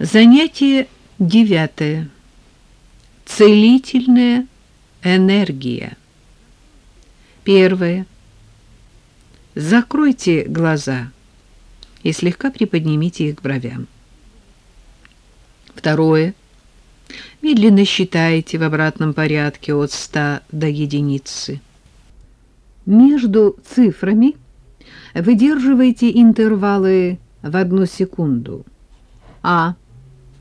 Занятие девятое. Целительная энергия. Первое. Закройте глаза и слегка приподнимите их к бровям. Второе. Медленно считайте в обратном порядке от 100 до единицы. Между цифрами выдерживайте интервалы в одну секунду. А.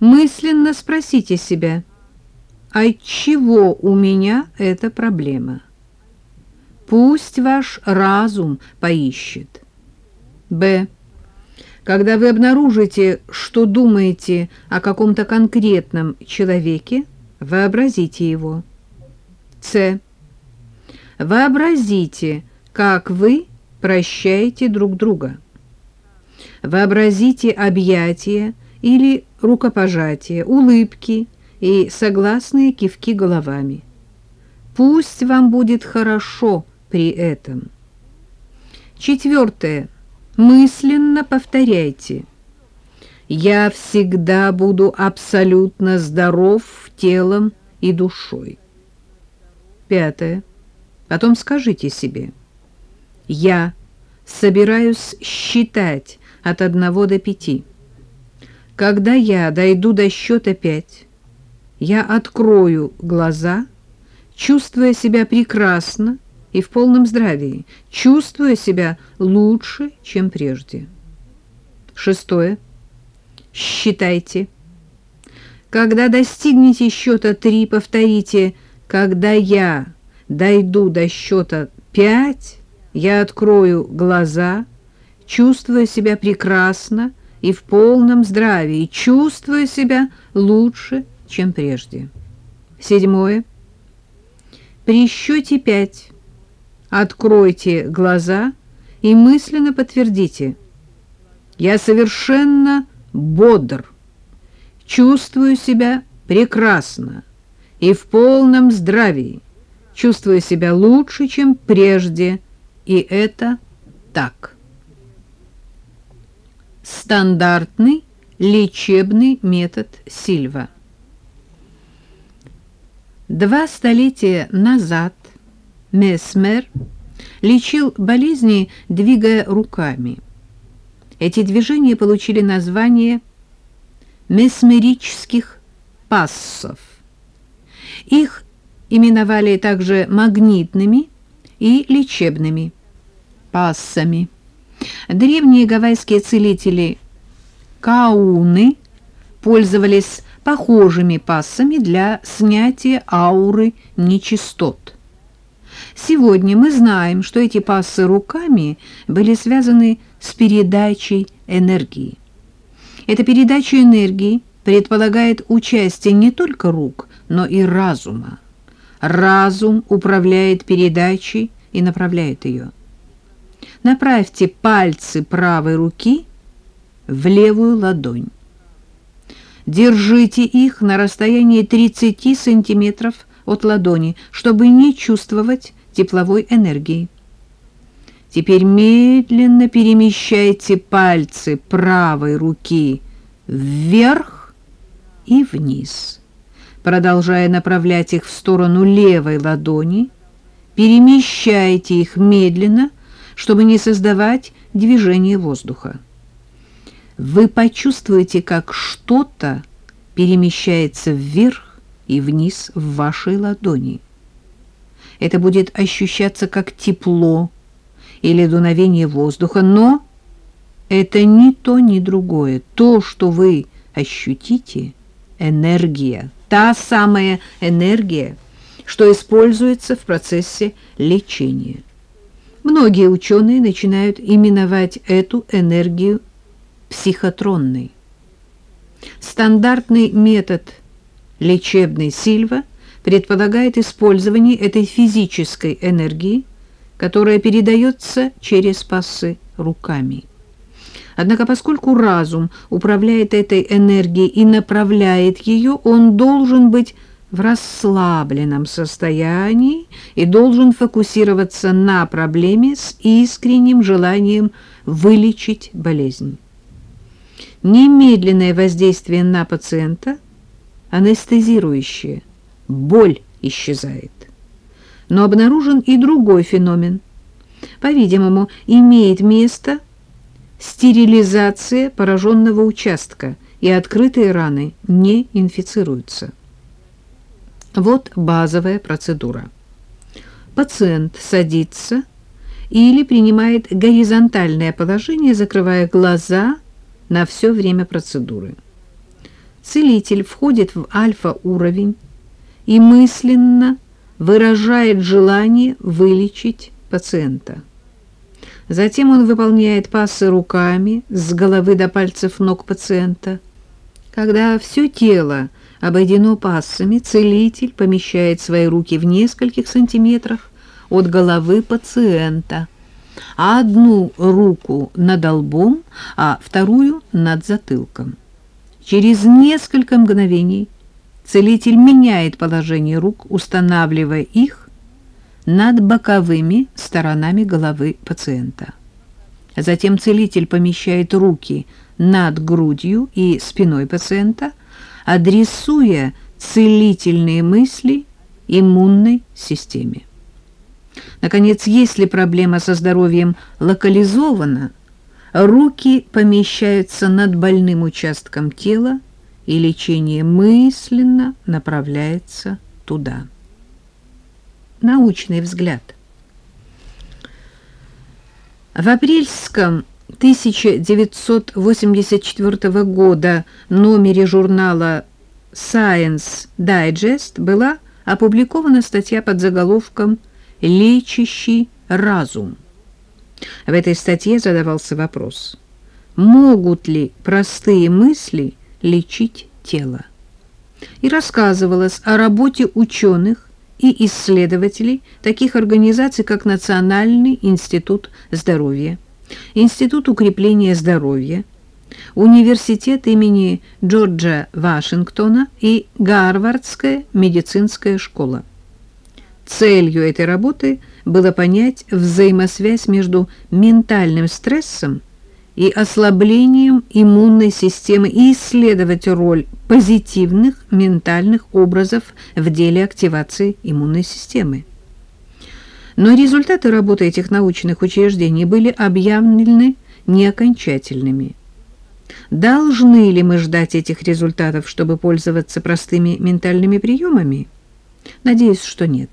Мысленно спросите себя, от чего у меня эта проблема? Пусть ваш разум поищет. Б. Когда вы обнаружите, что думаете о каком-то конкретном человеке, вообразите его. С. Вообразите, как вы прощаете друг друга. Вообразите объятия или рукопожатия, улыбки и согласные кивки головами. Пусть вам будет хорошо при этом. Четвертое. Мысленно повторяйте. Я всегда буду абсолютно здоров телом и душой. Пятое. Потом скажите себе. Я собираюсь считать от одного до пяти. Когда я дойду до счета пять, я открою глаза, чувствуя себя прекрасно, и в полном здравии, чувствуя себя лучше, чем прежде. Шестое. Считайте. Когда достигнете счета три, повторите «Когда я дойду до счета пять, я открою глаза, чувствуя себя прекрасно и в полном здравии, чувствуя себя лучше, чем прежде». Седьмое. При счете пять откройте глаза и мысленно подтвердите. Я совершенно бодр, чувствую себя прекрасно и в полном здравии, чувствую себя лучше, чем прежде, и это так. Стандартный лечебный метод Сильва. Два столетия назад Месмер лечил болезни, двигая руками. Эти движения получили название месмерических пассов. Их именовали также магнитными и лечебными пассами. Древние гавайские целители кауны пользовались похожими пассами для снятия ауры нечистот. Сегодня мы знаем, что эти пассы руками были связаны с передачей энергии. Эта передача энергии предполагает участие не только рук, но и разума. Разум управляет передачей и направляет ее. Направьте пальцы правой руки в левую ладонь. Держите их на расстоянии 30 сантиметров от ладони, чтобы не чувствовать тепловой энергии. Теперь медленно перемещайте пальцы правой руки вверх и вниз. Продолжая направлять их в сторону левой ладони, перемещайте их медленно, чтобы не создавать движение воздуха. Вы почувствуете, как что-то перемещается вверх и вниз в вашей ладони. Это будет ощущаться как тепло или дуновение воздуха, но это ни то, ни другое. То, что вы ощутите, энергия, та самая энергия, что используется в процессе лечения. Многие ученые начинают именовать эту энергию психотронной. Стандартный метод лечебный Сильва предполагает использование этой физической энергии, которая передается через пассы руками. Однако поскольку разум управляет этой энергией и направляет ее, он должен быть в расслабленном состоянии и должен фокусироваться на проблеме с искренним желанием вылечить болезнь. Немедленное воздействие на пациента анестезирующее, боль исчезает. Но обнаружен и другой феномен. По-видимому, имеет место стерилизация пораженного участка, и открытые раны не инфицируются. Вот базовая процедура. Пациент садится или принимает горизонтальное положение, закрывая глаза на все время процедуры. Целитель входит в альфа-уровень и мысленно выражает желание вылечить пациента. Затем он выполняет пассы руками с головы до пальцев ног пациента. Когда все тело обойдено пассами, целитель помещает свои руки в нескольких сантиметрах от головы пациента, одну руку над лбом, а вторую над затылком. Через несколько мгновений целитель меняет положение рук, устанавливая их над боковыми сторонами головы пациента. Затем целитель помещает руки над грудью и спиной пациента, адресуя целительные мысли иммунной системе. Наконец, если проблема со здоровьем локализована, руки помещаются над больным участком тела, и лечение мысленно направляется туда. Научный взгляд. В апрельском 1984 года номере журнала Science Digest была опубликована статья под заголовком «Лечащий разум». В этой статье задавался вопрос, могут ли простые мысли лечить тело? И рассказывалось о работе ученых и исследователей таких организаций, как Национальный институт здоровья, Институт укрепления здоровья, Университет имени Джорджа Вашингтона и Гарвардская медицинская школа. Целью этой работы было понять взаимосвязь между ментальным стрессом и ослаблением иммунной системы и исследовать роль позитивных ментальных образов в деле активации иммунной системы. Но результаты работы этих научных учреждений были объявлены неокончательными. Должны ли мы ждать этих результатов, чтобы пользоваться простыми ментальными приемами? Надеюсь, что нет.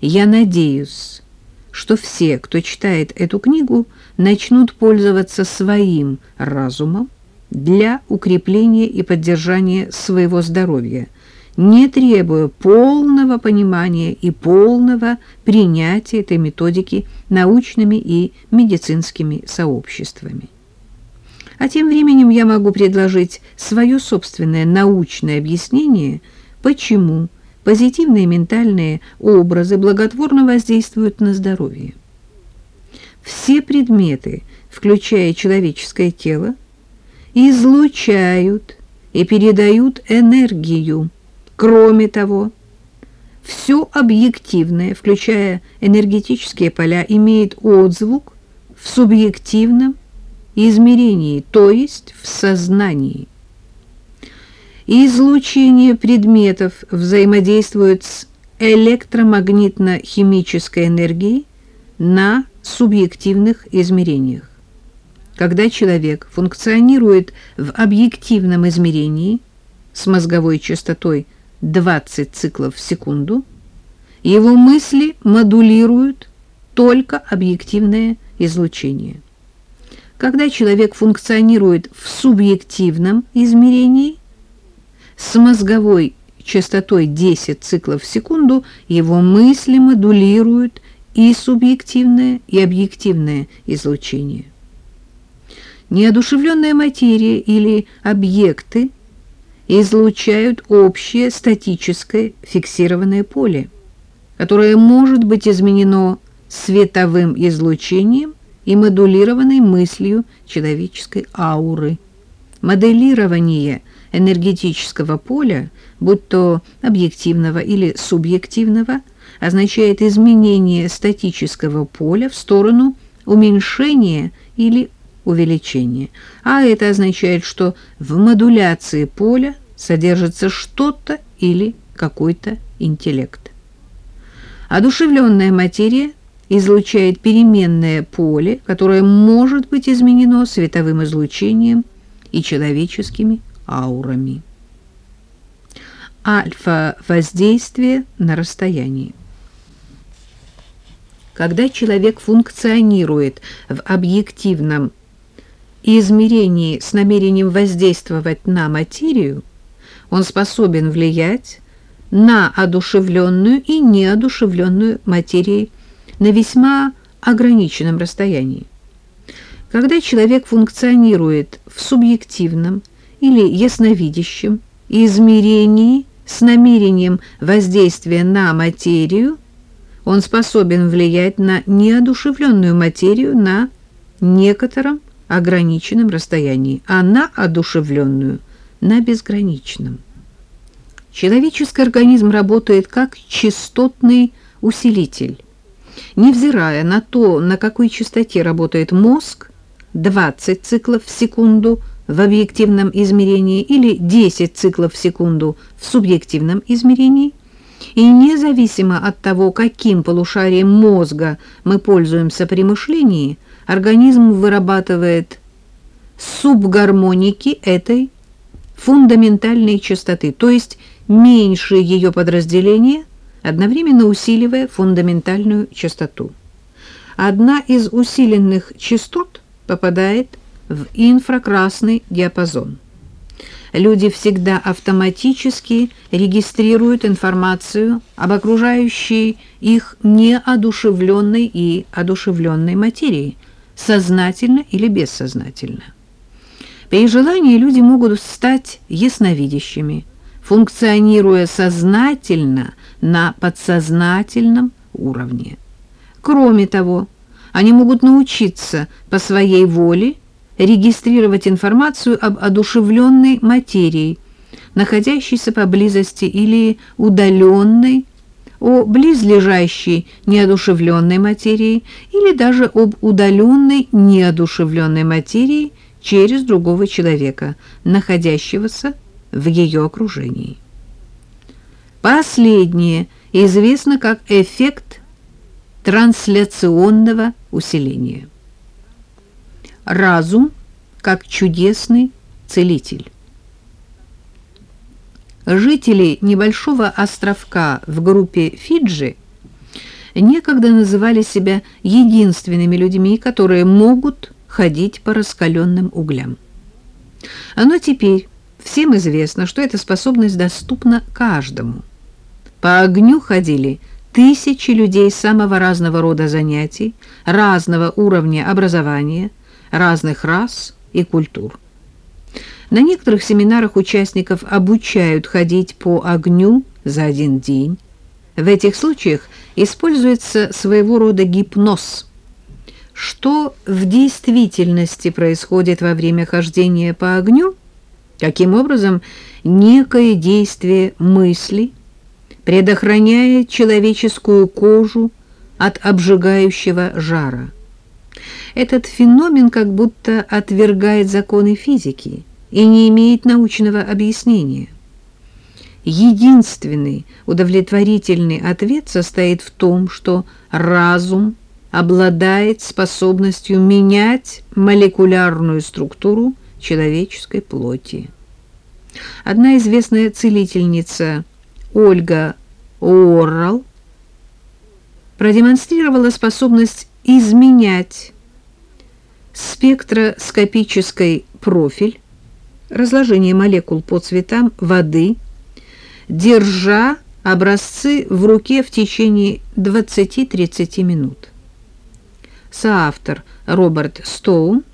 Я надеюсь, что все, кто читает эту книгу, начнут пользоваться своим разумом для укрепления и поддержания своего здоровья, не требуя полного понимания и полного принятия этой методики научными и медицинскими сообществами. А тем временем я могу предложить свое собственное научное объяснение, почему позитивные ментальные образы благотворно воздействуют на здоровье. Все предметы, включая человеческое тело, излучают и передают энергию. Кроме того, все объективное, включая энергетические поля, имеет отзвук в субъективном измерении, то есть в сознании. Излучение предметов взаимодействует с электромагнитно-химической энергией на субъективных измерениях. Когда человек функционирует в объективном измерении с мозговой частотой 20 циклов в секунду, его мысли модулируют только объективное излучение. Когда человек функционирует в субъективном измерении, с мозговой частотой 10 циклов в секунду его мысли модулируют и субъективное, и объективное излучение. Неодушевленная материя или объекты излучают общее статическое фиксированное поле, которое может быть изменено световым излучением и модулированной мыслью человеческой ауры. Моделирование энергетического поля, будь то объективного или субъективного, означает изменение статического поля в сторону уменьшения или увеличения. А это означает, что в модуляции поля содержится что-то или какой-то интеллект. Одушевленная материя излучает переменное поле, которое может быть изменено световым излучением и человеческими аурами. Альфа-воздействие на расстоянии. Когда человек функционирует в объективном измерении с намерением воздействовать на материю, он способен влиять на одушевленную и неодушевленную материей на весьма ограниченном расстоянии. Когда человек функционирует в субъективном или ясновидящем измерении с намерением воздействия на материю, он способен влиять на неодушевленную материю на некотором ограниченном расстоянии, а на одушевленную – на безграничном. Человеческий организм работает как частотный усилитель. Невзирая на то, на какой частоте работает мозг, 20 циклов в секунду в объективном измерении или 10 циклов в секунду в субъективном измерении, и независимо от того, каким полушарием мозга мы пользуемся при мышлении, организм вырабатывает субгармоники этой фундаментальной частоты, то есть меньше ее подразделения, одновременно усиливая фундаментальную частоту. Одна из усиленных частот попадает в инфракрасный диапазон. Люди всегда автоматически регистрируют информацию об окружающей их неодушевленной и одушевленной материи, сознательно или бессознательно. При желании люди могут стать ясновидящими, функционируя сознательно на подсознательном уровне. Кроме того, они могут научиться по своей воле регистрировать информацию об одушевленной материи, находящейся поблизости или удаленной, о близлежащей неодушевленной материи или даже об удаленной неодушевленной материи через другого человека, находящегося в ее окружении. Последнее известно как эффект трансляционного усиления. Разум как чудесный целитель. Жители небольшого островка в группе Фиджи некогда называли себя единственными людьми, которые могут ходить по раскаленным углям. Но теперь всем известно, что эта способность доступна каждому. По огню ходили тысячи людей самого разного рода занятий, разного уровня образования, разных рас и культур. На некоторых семинарах участников обучают ходить по огню за один день. В этих случаях используется своего рода гипноз – что в действительности происходит во время хождения по огню, каким образом некое действие мысли предохраняет человеческую кожу от обжигающего жара. Этот феномен как будто отвергает законы физики и не имеет научного объяснения. Единственный удовлетворительный ответ состоит в том, что разум обладает способностью менять молекулярную структуру человеческой плоти. Одна известная целительница Ольга Уоррелл продемонстрировала способность изменять спектроскопический профиль, разложение молекул по цветам воды, держа образцы в руке в течение 20-30 минут соавтор Роберт Стоун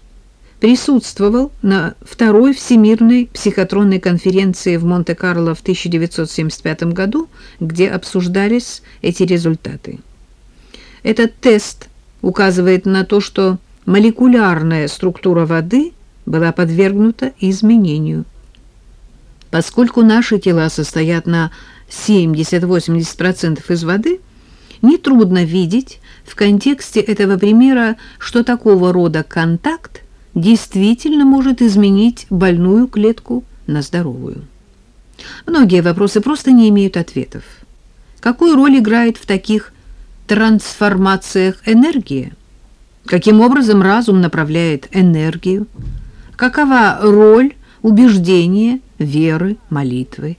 присутствовал на второй Всемирной психотронной конференции в Монте-Карло в 1975 году, где обсуждались эти результаты. Этот тест указывает на то, что молекулярная структура воды была подвергнута изменению. Поскольку наши тела состоят на 70-80% из воды, нетрудно видеть в контексте этого примера, что такого рода контакт действительно может изменить больную клетку на здоровую. Многие вопросы просто не имеют ответов. Какую роль играет в таких трансформациях энергия? Каким образом разум направляет энергию? Какова роль убеждения, веры, молитвы?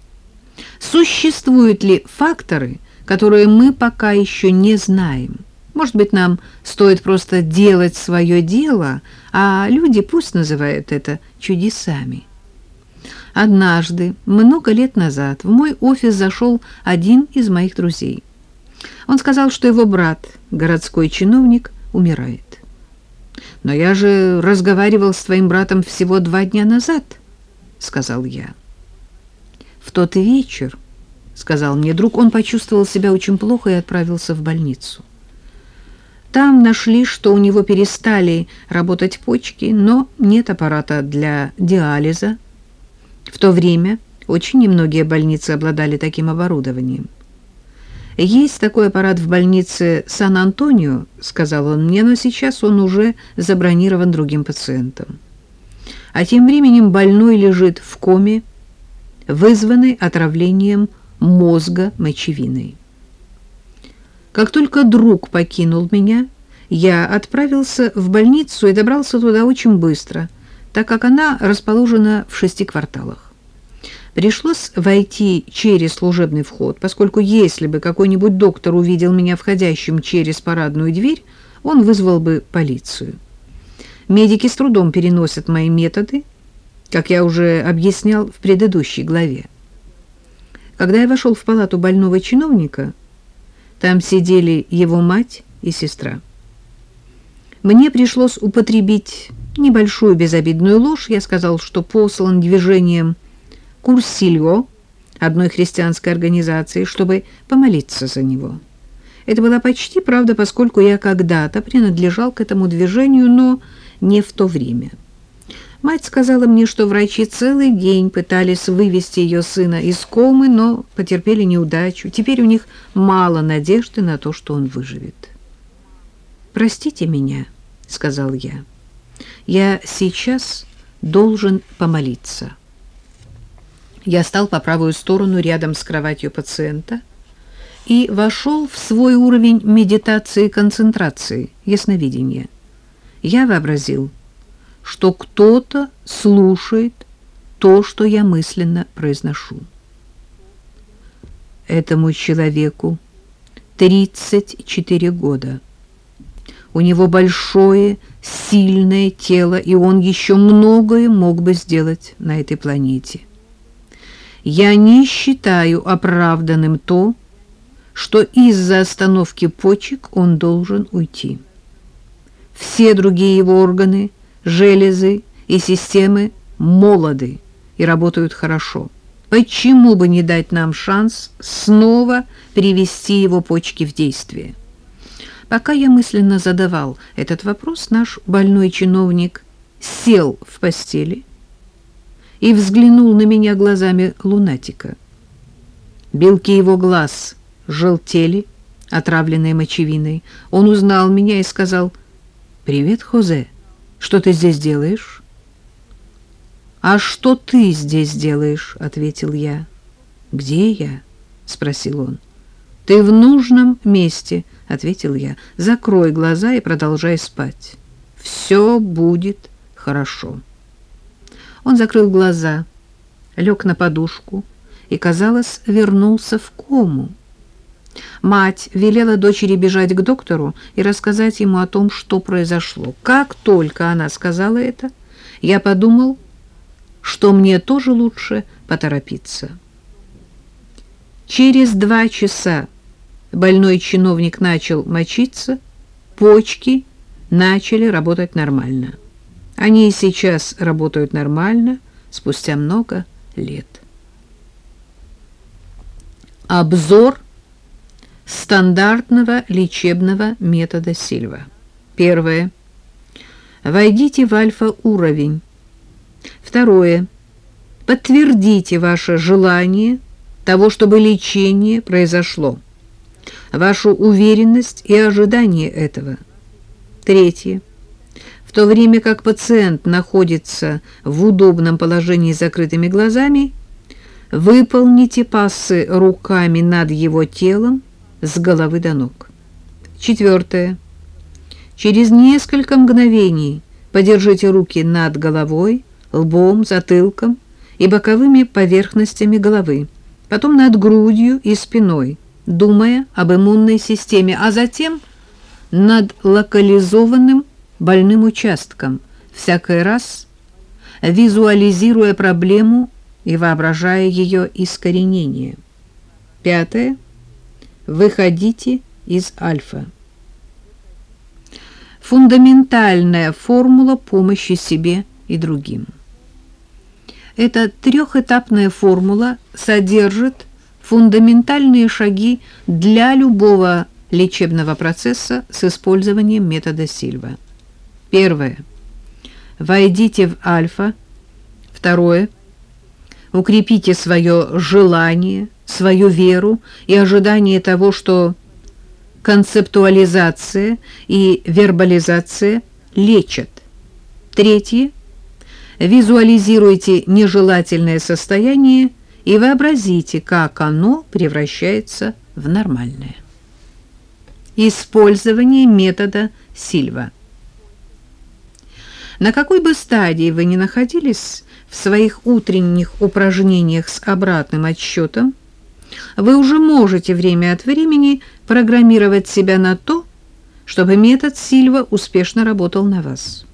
Существуют ли факторы, которые мы пока еще не знаем? Может быть, нам стоит просто делать свое дело, а люди пусть называют это чудесами. Однажды, много лет назад, в мой офис зашел один из моих друзей. Он сказал, что его брат, городской чиновник, умирает. «Но я же разговаривал с твоим братом всего два дня назад», — сказал я. «В тот вечер», — сказал мне друг, он почувствовал себя очень плохо и отправился в больницу. Там нашли, что у него перестали работать почки, но нет аппарата для диализа. В то время очень немногие больницы обладали таким оборудованием. «Есть такой аппарат в больнице Сан-Антонио», — сказал он мне, но сейчас он уже забронирован другим пациентом. А тем временем больной лежит в коме, вызванной отравлением мозга мочевиной. Как только друг покинул меня, я отправился в больницу и добрался туда очень быстро, так как она расположена в шести кварталах. Пришлось войти через служебный вход, поскольку если бы какой-нибудь доктор увидел меня входящим через парадную дверь, он вызвал бы полицию. Медики с трудом переносят мои методы, как я уже объяснял в предыдущей главе. Когда я вошел в палату больного чиновника, там сидели его мать и сестра. Мне пришлось употребить небольшую безобидную ложь. Я сказал, что послан движением Курсильо, одной христианской организации, чтобы помолиться за него. Это была почти правда, поскольку я когда-то принадлежал к этому движению, но не в то время. Мать сказала мне, что врачи целый день пытались вывести ее сына из комы, но потерпели неудачу. Теперь у них мало надежды на то, что он выживет. «Простите меня», — сказал я. «Я сейчас должен помолиться». Я стал по правую сторону рядом с кроватью пациента и вошел в свой уровень медитации и концентрации, ясновидения. Я вообразил, что кто-то слушает то, что я мысленно произношу. Этому человеку 34 года. У него большое, сильное тело, и он еще многое мог бы сделать на этой планете. Я не считаю оправданным то, что из-за остановки почек он должен уйти. Все другие его органы – железы и системы молоды и работают хорошо. Почему бы не дать нам шанс снова привести его почки в действие? Пока я мысленно задавал этот вопрос, наш больной чиновник сел в постели и взглянул на меня глазами лунатика. Белки его глаз желтели, отравленные мочевиной. Он узнал меня и сказал «Привет, Хозе». Что ты здесь делаешь? А что ты здесь делаешь? ответил я. Где я? спросил он. Ты в нужном месте, ответил я. Закрой глаза и продолжай спать. Все будет хорошо. Он закрыл глаза, лег на подушку и, казалось, вернулся в кому. Мать велела дочери бежать к доктору и рассказать ему о том, что произошло. Как только она сказала это, я подумал, что мне тоже лучше поторопиться. Через два часа больной чиновник начал мочиться, почки начали работать нормально. Они и сейчас работают нормально, спустя много лет. Обзор стандартного лечебного метода Сильва. Первое. Войдите в альфа-уровень. Второе. Подтвердите ваше желание того, чтобы лечение произошло. Вашу уверенность и ожидание этого. Третье. В то время как пациент находится в удобном положении с закрытыми глазами, выполните пассы руками над его телом с головы до ног. Четвертое. Через несколько мгновений подержите руки над головой, лбом, затылком и боковыми поверхностями головы, потом над грудью и спиной, думая об иммунной системе, а затем над локализованным больным участком, всякий раз визуализируя проблему и воображая ее искоренение. Пятое. Выходите из альфа. Фундаментальная формула помощи себе и другим. Эта трехэтапная формула содержит фундаментальные шаги для любого лечебного процесса с использованием метода Сильва. Первое. Войдите в альфа. Второе. Укрепите свое желание, свою веру и ожидание того, что концептуализация и вербализация лечат. Третье. Визуализируйте нежелательное состояние и вообразите, как оно превращается в нормальное. Использование метода Сильва. На какой бы стадии вы ни находились в своих утренних упражнениях с обратным отсчетом, вы уже можете время от времени программировать себя на то, чтобы метод Сильва успешно работал на вас.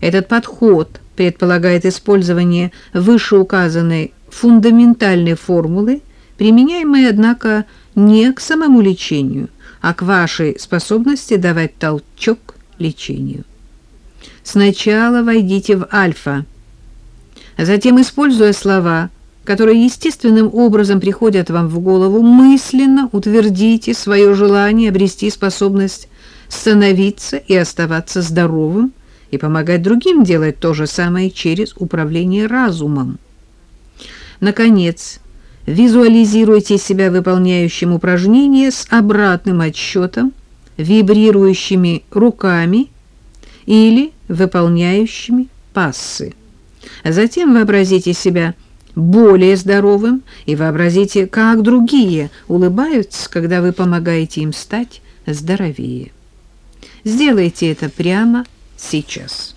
Этот подход предполагает использование вышеуказанной фундаментальной формулы, применяемой, однако, не к самому лечению, а к вашей способности давать толчок лечению. Сначала войдите в альфа, затем, используя слова, которые естественным образом приходят вам в голову, мысленно утвердите свое желание обрести способность становиться и оставаться здоровым и помогать другим делать то же самое через управление разумом. Наконец, визуализируйте себя выполняющим упражнение с обратным отсчетом, вибрирующими руками или выполняющими пассы. Затем вообразите себя более здоровым и вообразите, как другие улыбаются, когда вы помогаете им стать здоровее. Сделайте это прямо сейчас.